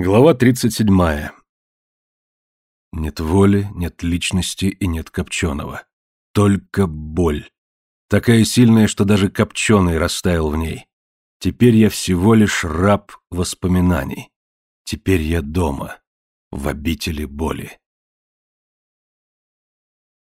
Глава 37. Нет воли, нет личности и нет Копченого. Только боль. Такая сильная, что даже Копченый растаял в ней. Теперь я всего лишь раб воспоминаний. Теперь я дома, в обители боли.